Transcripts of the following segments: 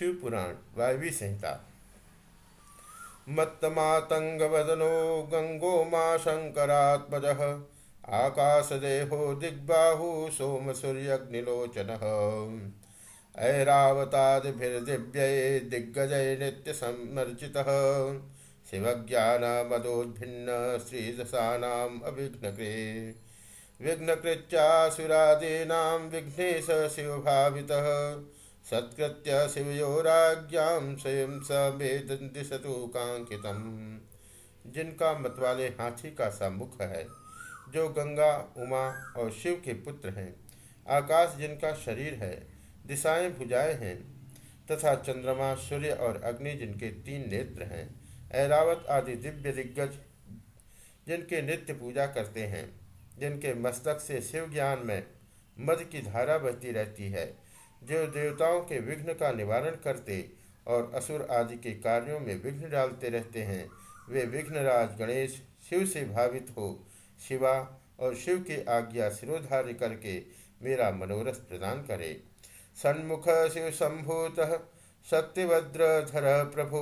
शिवपुराण वायवी संहिता। मत्तमातंगवदनो गंगो मा शंकरात्मज, आकाशदेहो दिग्बाहु सोम सूर्यग्निलोचन ऐरावतादिभिर्दिव्यै दिग्गजय नित्यसमर्चितः शिवज्ञानमदोद्भिन्न श्रीदशानाम् अभिघ्नकृ विघ्नकृत्यासुरादीनां विघ्नेश शिवभावितः। सत्कृत्य शिवयोराज्ञां स्वयं समेदिशतु कांक्षितम् जिनका मतवाले हाथी का सा मुख है, जो गंगा, उमा और शिव के पुत्र हैं। आकाश जिनका शरीर है, दिशाएँ भुजाएँ हैं, तथा चंद्रमा, सूर्य और अग्नि जिनके तीन नेत्र हैं, ऐरावत आदि दिव्य दिग्गज जिनके नित्य पूजा करते हैं, जिनके मस्तक से शिव ज्ञान में मद की धारा बहती रहती है जो देवताओं के विघ्न का निवारण करते और असुर आदि के कार्यों में विघ्न डालते रहते हैं, वे विघ्नराज गणेश शिव से भावित हो, शिवा और शिव की आज्ञा सिरोधार्य करके मेरा मनोरथ प्रदान करे। सन्मुख शिव संभूत सत्यभद्रधर प्रभु,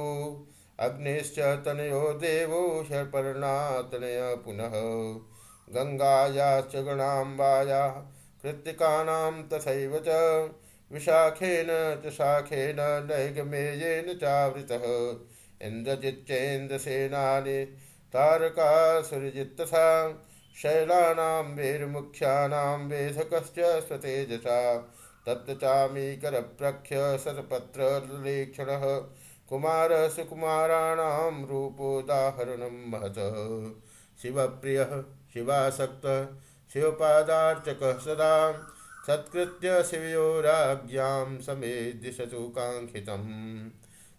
अग्निश्च तनयो देवो ह्यपर्णातनय पुनः। गङ्गायाश्च गणाम्बाया, कृत्तिकानां तथैव च विशाखेन च शाखेन नैगमेयेन चावृतः। इन्द्रजिच्चेन्द्रसेनानि तारकासुरजित्तथा शैलानां वेरुमुख्यानां वेधकश्च स्वतेजसा। तत्चामीकरप्रख्य शतपत्रलेक्षणः कुमारसुकुमाराणां रूपोदाहरणं महतः। शिवप्रियः, शिवासक्त, शिवपादार्चक सदा सत्कृत्य शिवयोराज्ञां समे दिशतु कांक्षितम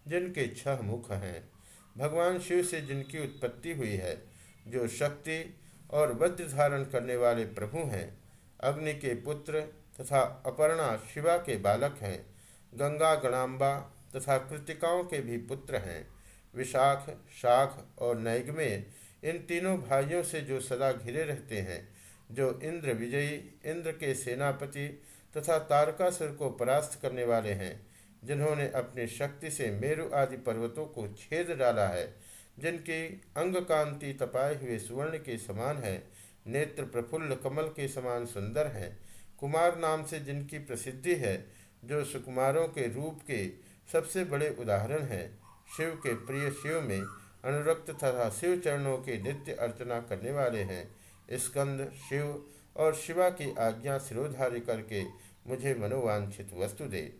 जिनके छह मुख हैं। भगवान शिव से जिनकी उत्पत्ति हुई है, जो शक्ति और वज्र धारण करने वाले प्रभु हैं, अग्नि के पुत्र तथा अपर्णा शिवा के बालक हैं, गंगा गणाम्बा तथा कृतिकाओं के भी पुत्र हैं। विशाख, शाख और नैगमे इन तीनों भाइयों से जो सदा घिरे रहते हैं जो इंद्र विजयी, इंद्र के सेनापति तथा तारकासुर को परास्त करने वाले हैं, जिन्होंने अपनी शक्ति से मेरु आदि पर्वतों को छेद डाला है, जिनकी अंग कांति तपाए हुए सुवर्ण के समान है, नेत्र प्रफुल्ल कमल के समान सुंदर हैं, कुमार नाम से जिनकी प्रसिद्धि है, जो सुकुमारों के रूप के सबसे बड़े उदाहरण हैं, शिव के प्रिय शिव में अनुरक्त तथा शिव चरणों की नित्य अर्चना करने वाले हैं। स्कंद, शिव और शिवा की आज्ञा सिरोधारी करके मुझे मनोवांछित वस्तु दे।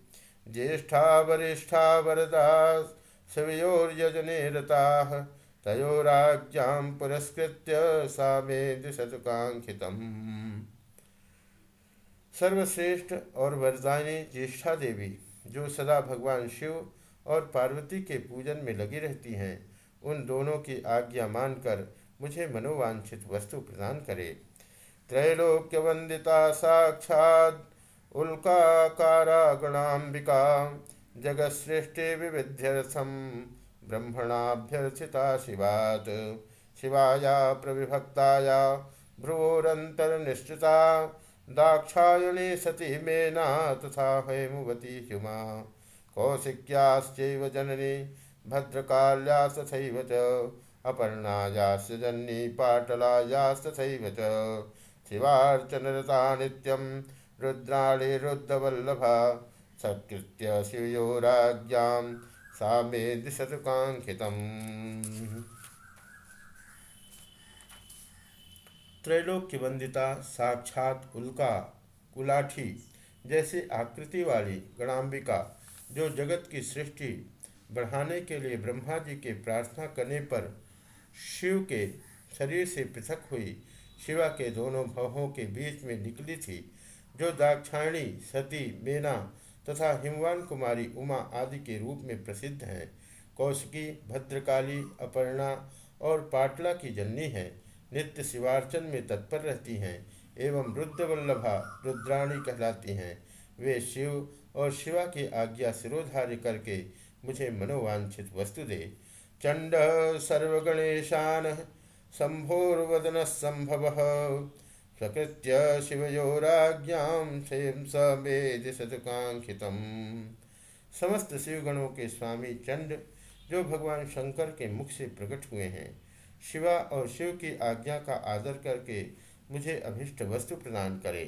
ज्येष्ठा वरिष्ठा वरदा शिवयोर्यजने रता तयोराज्ञां पुरस्कृत्य सा मे सर्वश्रेष्ठ और वरदानी ज्येष्ठा देवी, जो सदा भगवान शिव और पार्वती के पूजन में लगी रहती हैं, उन दोनों की आज्ञा मानकर मुझे मनोवांछित वस्तु प्रदान करे। त्रैलोक्य वंदिता साक्षात उल्काकारा गणाम्बिका जगत्सृष्टि विविध्यर्थम ब्रह्मणाभ्यर्थिता शिवात। शिवाया प्रविभक्ताया भ्रुवोरन्तर्निश्चिता दाक्षायणी सती मेना तथा हेमुवती हुमा कौशिक्याश्चैव जननी भद्रकाल्यास्तथैव च अपर्णायास्य जन्नी पाटलायास्तथैव च शिवार्चनरता नित्यं रुद्राणि रुद्रवल्लभा सत्कृत्य शिवयोराज्ञां सा मे दिशतु काङ्क्षितम् त्रैलोक्य वंदिता साक्षात उल्का, कुलाठी जैसी आकृति वाली गणाम्बिका जो जगत की सृष्टि बढ़ाने के लिए ब्रह्मा जी के प्रार्थना करने पर शिव के शरीर से पृथक हुई शिवा के दोनों भवों के बीच में निकली थी, जो दाक्षायणी, सती, मेना तथा हिमवान कुमारी उमा आदि के रूप में प्रसिद्ध हैं। कौशिकी, भद्रकाली, अपर्णा और पाटला की जननी है। नित्य शिवार्चन में तत्पर रहती हैं एवं रुद्रवल्लभा रुद्राणी कहलाती हैं। वे शिव और शिवा की आज्ञा सिरोधार्य करके मुझे मनोवांछित वस्तु दे। चंड सर्वगणेशान संभोर्वदन संभव। शिवयोराज्ञां स्वयं स मे दिशतुकांक्षित समस्त शिवगणों के स्वामी चंड, जो भगवान शंकर के मुख से प्रकट हुए हैं, शिवा और शिव की आज्ञा का आदर करके मुझे अभिष्ट वस्तु प्रदान करे।